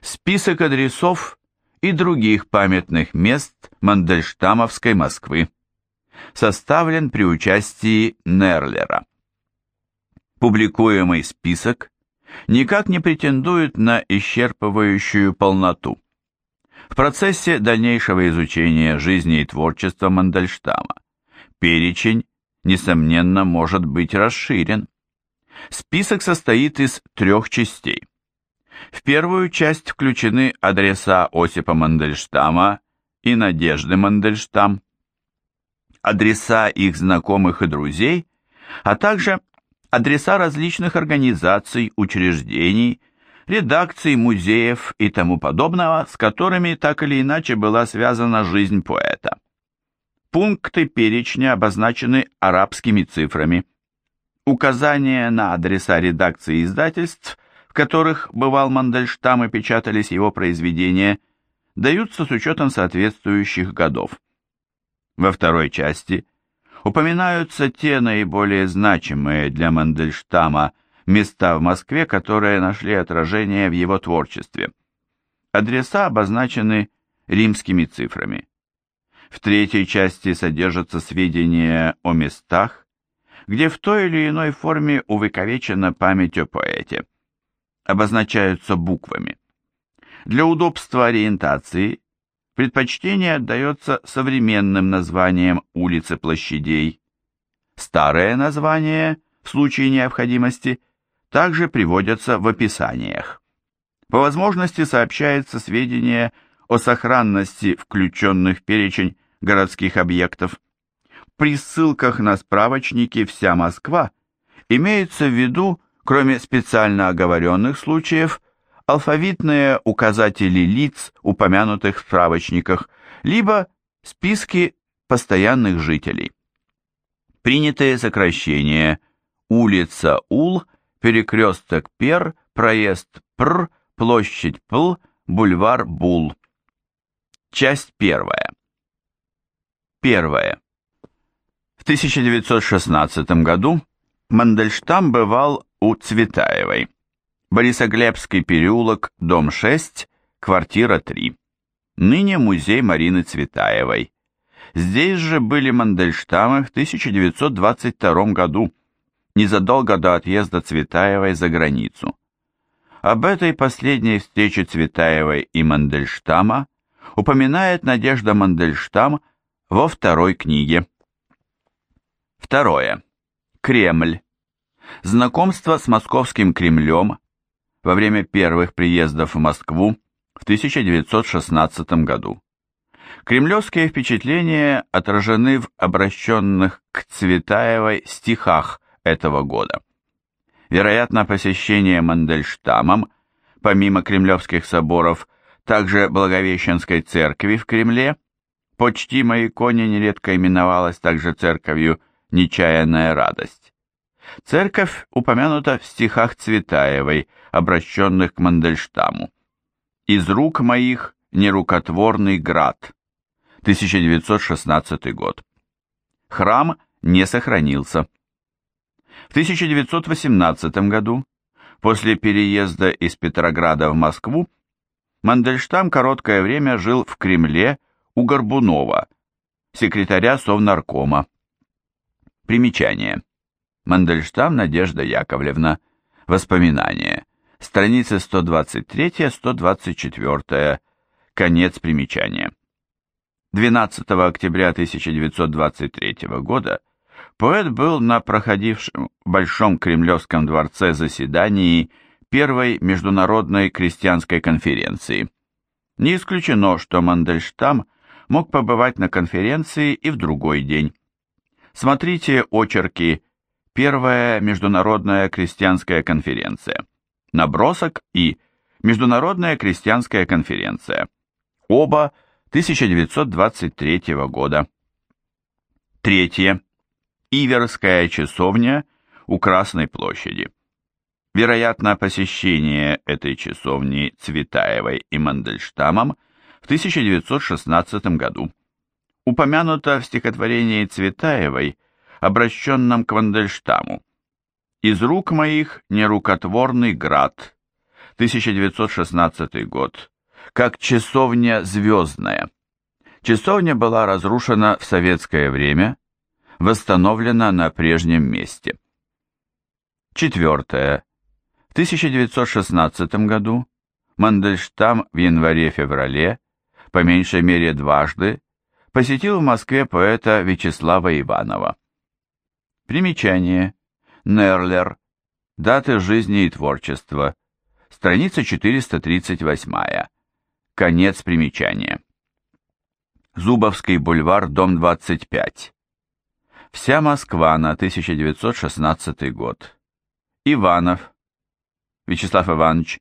Список адресов и других памятных мест Мандельштамовской Москвы. Составлен при участии Нерлера. Публикуемый список никак не претендует на исчерпывающую полноту. В процессе дальнейшего изучения жизни и творчества Мандельштама перечень, несомненно, может быть расширен. Список состоит из трех частей. В первую часть включены адреса Осипа Мандельштама и Надежды Мандельштам, адреса их знакомых и друзей, а также адреса различных организаций, учреждений, редакций, музеев и тому подобного, с которыми так или иначе была связана жизнь поэта. Пункты перечня обозначены арабскими цифрами. Указания на адреса редакций издательств, в которых бывал Мандельштам и печатались его произведения, даются с учетом соответствующих годов. Во второй части упоминаются те наиболее значимые для Мандельштама места в Москве, которые нашли отражение в его творчестве. Адреса обозначены римскими цифрами. В третьей части содержатся сведения о местах, где в той или иной форме увековечена память о поэте. Обозначаются буквами. Для удобства ориентации предпочтение отдается современным названиям улиц и площадей. Старые названия, в случае необходимости, также приводятся в описаниях. По возможности сообщается сведения о сохранности включенных в перечень городских объектов. При ссылках на справочники «Вся Москва» имеется в виду, кроме специально оговоренных случаев, алфавитные указатели лиц, упомянутых в справочниках, либо списки постоянных жителей. Принятые сокращения улица Ул, перекресток Пер, проезд Пр, площадь Пл, бульвар Бул. Часть первая. Первое. В 1916 году Мандельштам бывал у Цветаевой. Борисоглебский переулок, дом 6, квартира 3. Ныне музей Марины Цветаевой. Здесь же были Мандельштамы в 1922 году, незадолго до отъезда Цветаевой за границу. Об этой последней встрече Цветаевой и Мандельштама упоминает Надежда Мандельштам во второй книге. Второе. Кремль. Знакомство с московским Кремлем во время первых приездов в Москву в 1916 году. Кремлевские впечатления отражены в обращенных к Цветаевой стихах этого года. Вероятно, посещение Мандельштамом, помимо кремлевских соборов, также Благовещенской церкви в Кремле – по чтимой иконе нередко именовалась также церковью «Нечаянная радость». Церковь упомянута в стихах Цветаевой, обращенных к Мандельштаму. «Из рук моих нерукотворный град», 1916 год. Храм не сохранился. В 1918 году, после переезда из Петрограда в Москву, Мандельштам короткое время жил в Кремле у Горбунова, секретаря Совнаркома. Примечание. Мандельштам Надежда Яковлевна. Воспоминания. Страницы 123-124. Конец примечания. 12 октября 1923 года поэт был на проходившем в Большом Кремлевском дворце заседании Первой международной крестьянской конференции. Не исключено, что Мандельштам – мог побывать на конференции и в другой день. Смотрите очерки «Первая международная крестьянская конференция», «Набросок» и «Международная крестьянская конференция». Оба 1923 года. Третье. Иверская часовня у Красной площади. Вероятно, посещение этой часовни Цветаевой и Мандельштамом – в 1916 году. Упомянуто в стихотворении Цветаевой, обращенном к Вандельштаму. «Из рук моих нерукотворный град» 1916 год, как часовня «Звездная». Часовня была разрушена в советское время, восстановлена на прежнем месте. Четвертое. В 1916 году Мандельштам в январе-феврале, по меньшей мере дважды, посетил в Москве поэта Вячеслава Иванова. Примечание. Нерлер. Даты жизни и творчества. Страница 438. Конец примечания. Зубовский бульвар, дом 25. Вся Москва на 1916 год. Иванов. Вячеслав Иванович.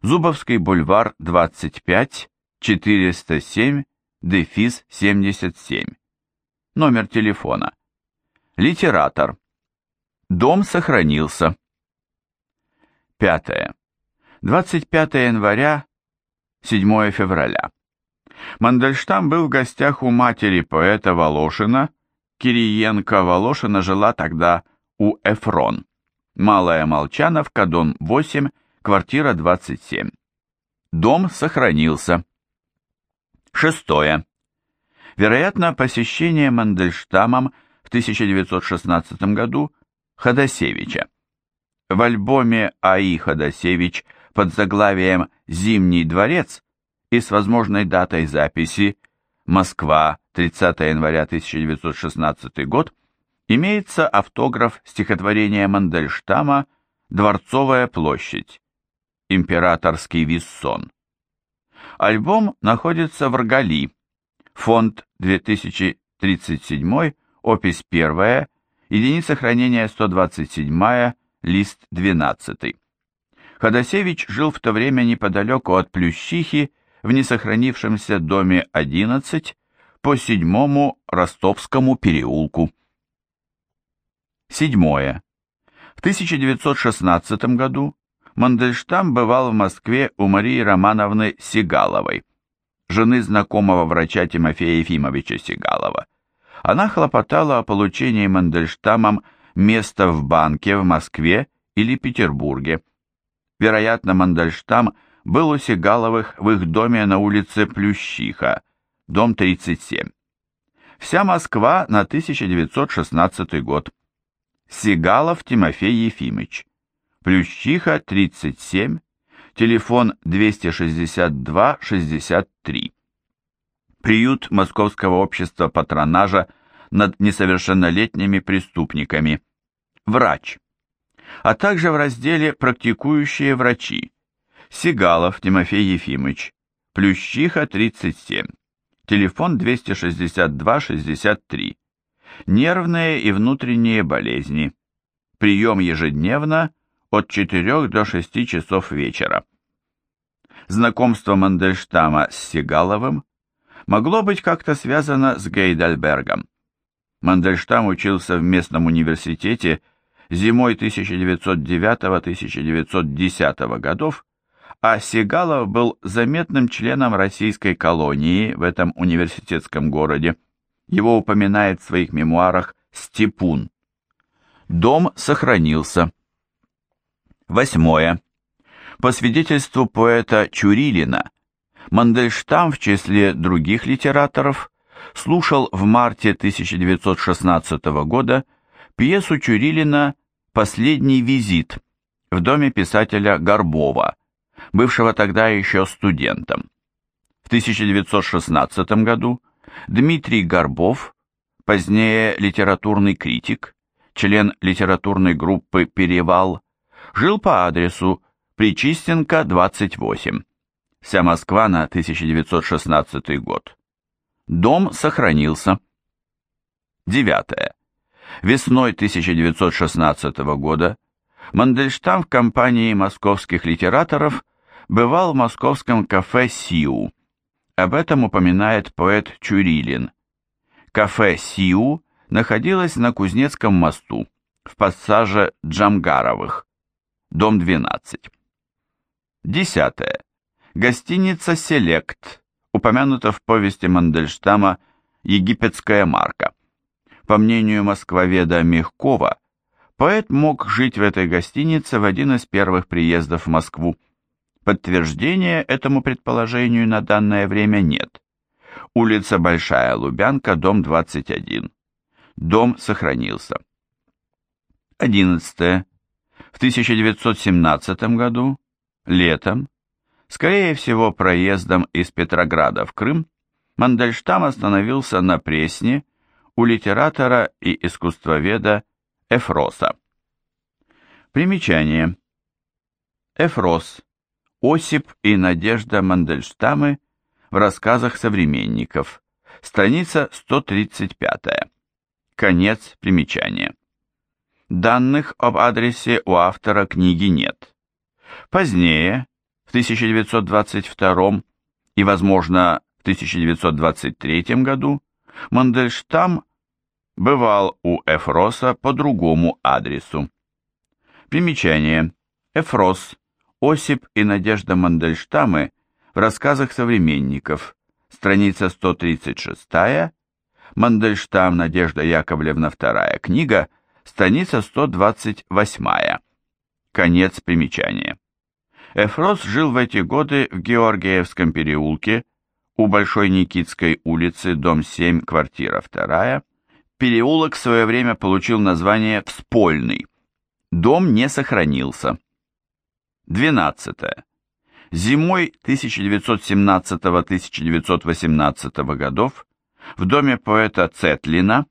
Зубовский бульвар, 25, 407, дефис 77. Номер телефона. Литератор. Дом сохранился. Пятое. 25 января, 7 февраля. Мандельштам был в гостях у матери поэта Волошина. Кириенко Волошина жила тогда у Эфрон. Малая Молчановка, дом 8, квартира 27. Дом сохранился. Шестое. Вероятно, посещение Мандельштамом 1916 году Ходосевича. В альбоме А.И. Ходосевич под заглавием «Зимний дворец» и с возможной датой записи «Москва, 30 января 1916 год» имеется автограф стихотворения Мандельштама «Дворцовая площадь», «Императорский виссон». Альбом находится в Ргали, фонд 2037, опись 1, единица хранения 127, лист 12. Ходосевич жил в то время неподалеку от Плющихи в несохранившемся доме 11 по седьмому Ростовскому переулку. Седьмое. В 1916 году Мандельштам бывал в Москве у Марии Романовны Сигаловой, жены знакомого врача Тимофея Ефимовича Сигалова. Она хлопотала о получении Мандельштамом места в банке в Москве или Петербурге. Вероятно, Мандельштам был у Сигаловых в их доме на улице Плющиха, дом 37. Вся Москва на 1916 год. Сигалов Тимофей Ефимович. Плющиха 37, телефон 262-63. Приют Московского общества патронажа над несовершеннолетними преступниками. Врач. А также в разделе «Практикующие врачи». Сигалов Тимофей Ефимович. Плющиха 37. Телефон 262-63. Нервные и внутренние болезни. Прием ежедневно от 4 до 6 часов вечера. Знакомство Мандельштама с Сигаловым могло быть как-то связано с Гейдельбергом. Мандельштам учился в местном университете зимой 1909-1910 годов, а Сигалов был заметным членом российской колонии в этом университетском городе. Его упоминает в своих мемуарах Степун. Дом сохранился. Восьмое. По свидетельству поэта Чурилина, Мандельштам в числе других литераторов слушал в марте 1916 года пьесу Чурилина «Последний визит» в доме писателя Горбова, бывшего тогда еще студентом. В 1916 году Дмитрий Горбов, позднее литературный критик, член литературной группы «Перевал», жил по адресу Причистенко, 28. Вся Москва на 1916 год. Дом сохранился. Девятое. Весной 1916 года Мандельштам в компании московских литераторов бывал в московском кафе «Сиу». Об этом упоминает поэт Чурилин. Кафе «Сиу» находилось на Кузнецком мосту, в пассаже Джамгаровых дом 12. Десятое. Гостиница «Селект», упомянута в повести Мандельштама «Египетская марка». По мнению москвоведа Мягкова, поэт мог жить в этой гостинице в один из первых приездов в Москву. Подтверждения этому предположению на данное время нет. Улица Большая Лубянка, дом 21. Дом сохранился. 11. В 1917 году, летом, скорее всего проездом из Петрограда в Крым, Мандельштам остановился на Пресне у литератора и искусствоведа Эфроса. Примечание. Эфрос. Осип и Надежда Мандельштамы в рассказах современников. Страница 135. Конец примечания. Данных об адресе у автора книги нет. Позднее, в 1922 и, возможно, в 1923 году, Мандельштам бывал у Эфроса по другому адресу. Примечание. Эфрос, Осип и Надежда Мандельштамы в рассказах современников. Страница 136. Мандельштам Надежда Яковлевна вторая книга. Страница 128. Конец примечания. Эфрос жил в эти годы в Георгиевском переулке, у Большой Никитской улицы, дом 7, квартира 2. Переулок в свое время получил название Вспольный. Дом не сохранился. 12. Зимой 1917-1918 годов в доме поэта Цетлина,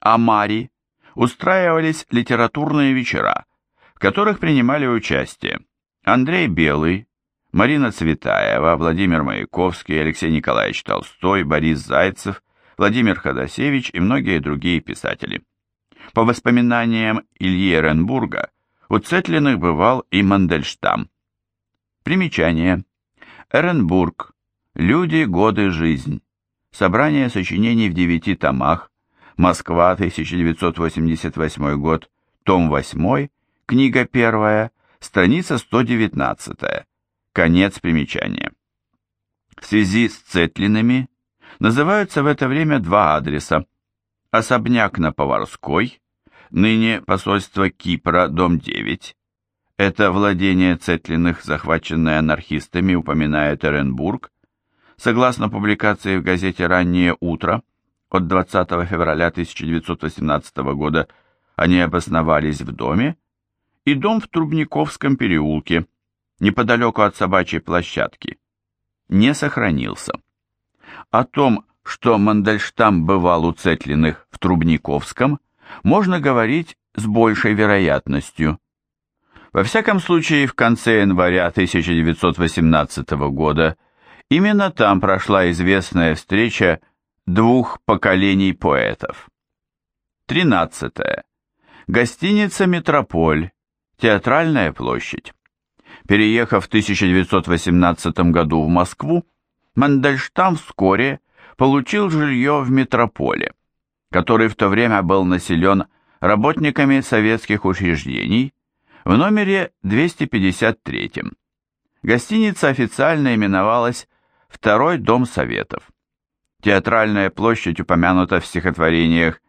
Амари, устраивались литературные вечера, в которых принимали участие Андрей Белый, Марина Цветаева, Владимир Маяковский, Алексей Николаевич Толстой, Борис Зайцев, Владимир Ходосевич и многие другие писатели. По воспоминаниям Ильи Эренбурга, у Цетлиных бывал и Мандельштам. Примечание. Эренбург. Люди, годы, жизнь. Собрание сочинений в девяти томах. Москва, 1988 год. Том 8. Книга 1. Страница 119. Конец примечания. В связи с Цетлиными называются в это время два адреса. Особняк на Поварской, ныне посольство Кипра, дом 9. Это владение Цетлиных, захваченное анархистами, упоминает Эренбург. Согласно публикации в газете «Раннее утро» от 20 февраля 1918 года, они обосновались в доме, и дом в Трубниковском переулке, неподалеку от собачьей площадки, не сохранился. О том, что Мандельштам бывал у Цетлиных в Трубниковском, можно говорить с большей вероятностью. Во всяком случае, в конце января 1918 года именно там прошла известная встреча двух поколений поэтов. 13. Гостиница «Метрополь», Театральная площадь. Переехав в 1918 году в Москву, Мандельштам вскоре получил жилье в метрополе, который в то время был населен работниками советских учреждений, в номере 253. Гостиница официально именовалась «Второй дом Советов». Театральная площадь упомянута в стихотворениях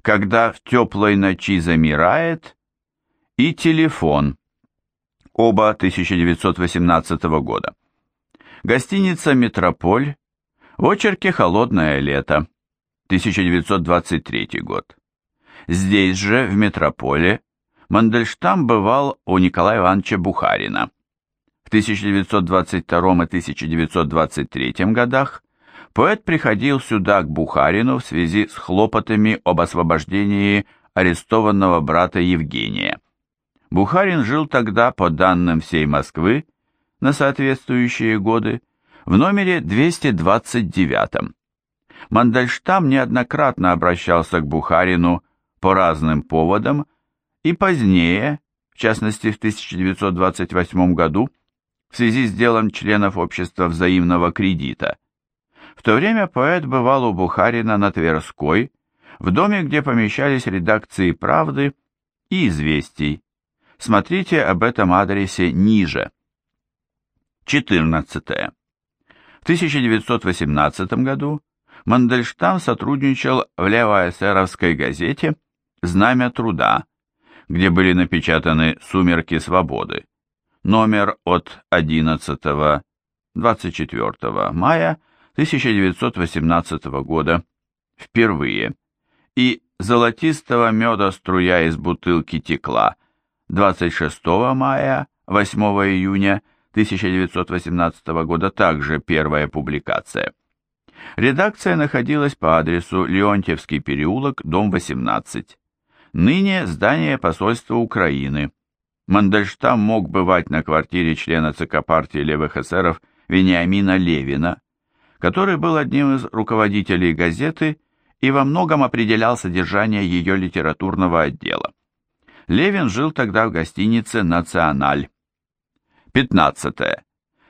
«Когда в теплой ночи замирает» и «Телефон», оба 1918 года. Гостиница «Метрополь» В очерке «Холодное лето», 1923 год. Здесь же, в метрополе, Мандельштам бывал у Николая Ивановича Бухарина. В 1922 и 1923 годах поэт приходил сюда к Бухарину в связи с хлопотами об освобождении арестованного брата Евгения. Бухарин жил тогда, по данным всей Москвы, на соответствующие годы, в номере 229. Мандельштам неоднократно обращался к Бухарину по разным поводам и позднее, в частности в 1928 году, в связи с делом членов общества взаимного кредита. В то время поэт бывал у Бухарина на Тверской, в доме, где помещались редакции «Правды» и «Известий». Смотрите об этом адресе ниже. 14. 1918 году Мандельштам сотрудничал в левоэсеровской газете «Знамя труда», где были напечатаны «Сумерки свободы», номер от 11-24 мая 1918 года, впервые, и золотистого меда струя из бутылки текла 26 мая, 8 июня 1918 года, также первая публикация. Редакция находилась по адресу Леонтьевский переулок, дом 18. Ныне здание посольства Украины. Мандельштам мог бывать на квартире члена ЦК партии левых эсеров Вениамина Левина, который был одним из руководителей газеты и во многом определял содержание ее литературного отдела. Левин жил тогда в гостинице «Националь». 15.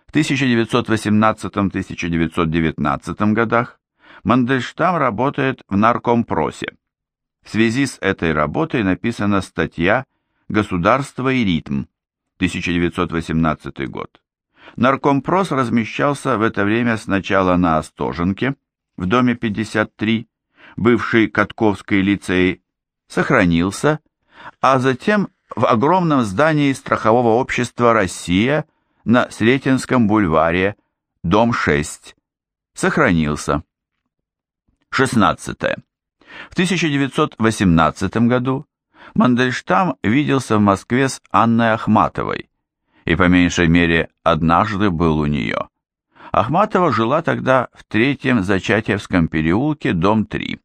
В 1918-1919 годах Мандельштам работает в наркомпросе. В связи с этой работой написана статья «Государство и ритм», 1918 год. Наркомпрос размещался в это время сначала на Остоженке, в доме 53, бывший Катковский лицей, сохранился, а затем в огромном здании страхового общества «Россия» на Сретенском бульваре, дом 6, сохранился. 16. В 1918 году Мандельштам виделся в Москве с Анной Ахматовой и по меньшей мере однажды был у нее. Ахматова жила тогда в третьем Зачатьевском переулке, дом 3.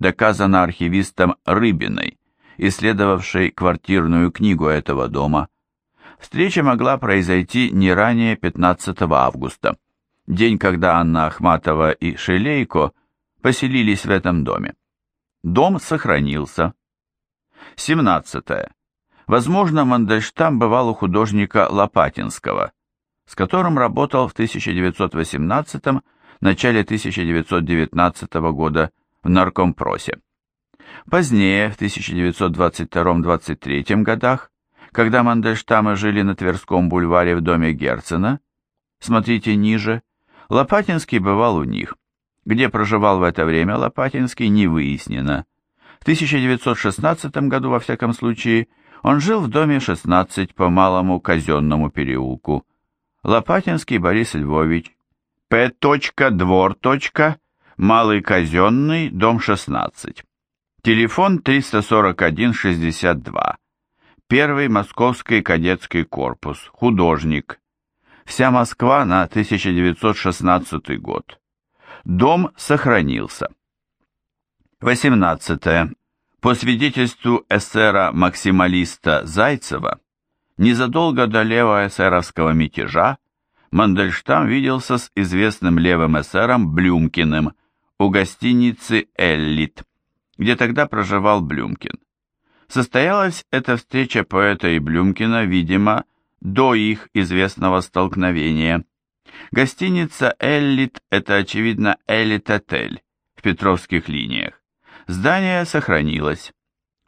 Доказано архивистом Рыбиной, исследовавшей квартирную книгу этого дома. Встреча могла произойти не ранее 15 августа, день, когда Анна Ахматова и Шелейко поселились в этом доме. Дом сохранился. 17. Возможно, Мандельштам бывал у художника Лопатинского, с которым работал в 1918 начале 1919 года в наркомпросе. Позднее, в 1922-23 годах, когда Мандельштамы жили на Тверском бульваре в доме Герцена, смотрите ниже, Лопатинский бывал у них – где проживал в это время Лопатинский, не выяснено. В 1916 году, во всяком случае, он жил в доме 16 по Малому Казенному переулку. Лопатинский Борис Львович, П. Двор. Малый Казенный, дом 16. Телефон 341-62. Первый Московский кадетский корпус. Художник. Вся Москва на 1916 год. Дом сохранился. 18. По свидетельству эсера-максималиста Зайцева, незадолго до левоэсеровского мятежа Мандельштам виделся с известным левым эсером Блюмкиным у гостиницы «Эллит», где тогда проживал Блюмкин. Состоялась эта встреча поэта и Блюмкина, видимо, до их известного столкновения – Гостиница «Эллит» — это, очевидно, «Эллит-отель» в Петровских линиях. Здание сохранилось.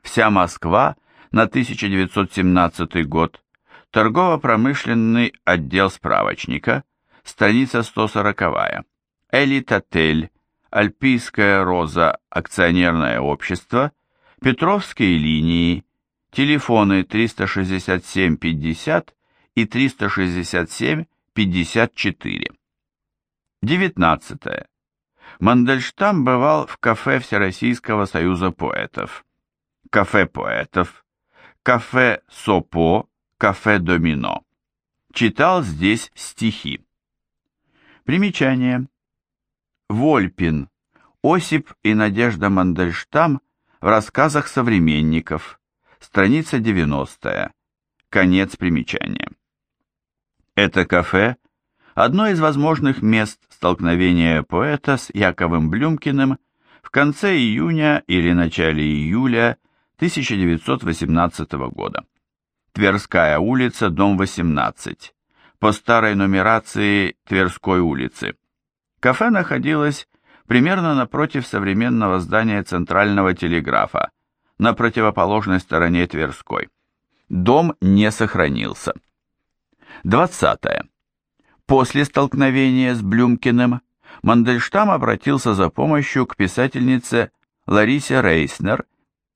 Вся Москва на 1917 год. Торгово-промышленный отдел справочника. Страница 140. «Элит-отель», «Альпийская роза», акционерное общество, Петровские линии, телефоны 367-50 и 367 54. 19. Мандельштам бывал в кафе Всероссийского союза поэтов, кафе поэтов, кафе Сопо, кафе Домино. Читал здесь стихи. Примечание. Вольпин, Осип и Надежда Мандельштам в рассказах современников. Страница 90. Конец примечания. Это кафе – одно из возможных мест столкновения поэта с Яковом Блюмкиным в конце июня или начале июля 1918 года. Тверская улица, дом 18, по старой нумерации Тверской улицы. Кафе находилось примерно напротив современного здания Центрального телеграфа, на противоположной стороне Тверской. Дом не сохранился. 20. После столкновения с Блюмкиным Мандельштам обратился за помощью к писательнице Ларисе Рейснер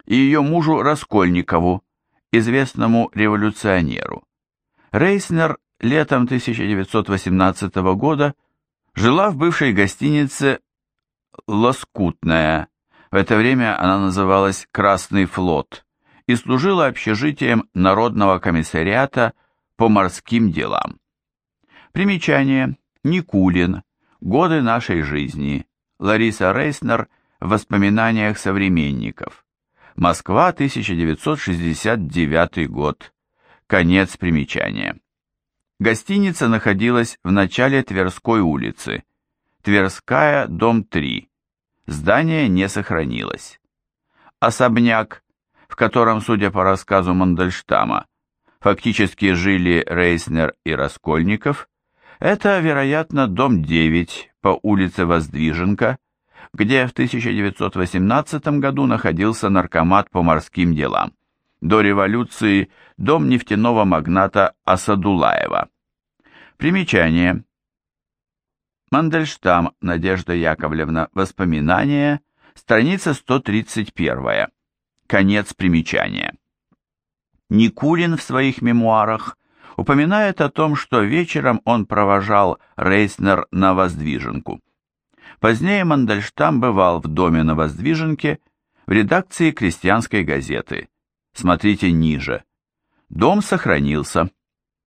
и ее мужу Раскольникову, известному революционеру. Рейснер летом 1918 года жила в бывшей гостинице «Лоскутная», в это время она называлась «Красный флот», и служила общежитием Народного комиссариата по морским делам. Примечание. Никулин. Годы нашей жизни. Лариса Рейснер в воспоминаниях современников. Москва, 1969 год. Конец примечания. Гостиница находилась в начале Тверской улицы. Тверская, дом 3. Здание не сохранилось. Особняк, в котором, судя по рассказу Мандельштама, фактически жили Рейснер и Раскольников, это, вероятно, дом 9 по улице Воздвиженка, где в 1918 году находился наркомат по морским делам. До революции дом нефтяного магната Асадулаева. Примечание. Мандельштам Надежда Яковлевна. Воспоминания. Страница 131. Конец примечания. Никулин в своих мемуарах упоминает о том, что вечером он провожал Рейснер на Воздвиженку. Позднее Мандельштам бывал в доме на Воздвиженке в редакции крестьянской газеты. Смотрите ниже. Дом сохранился.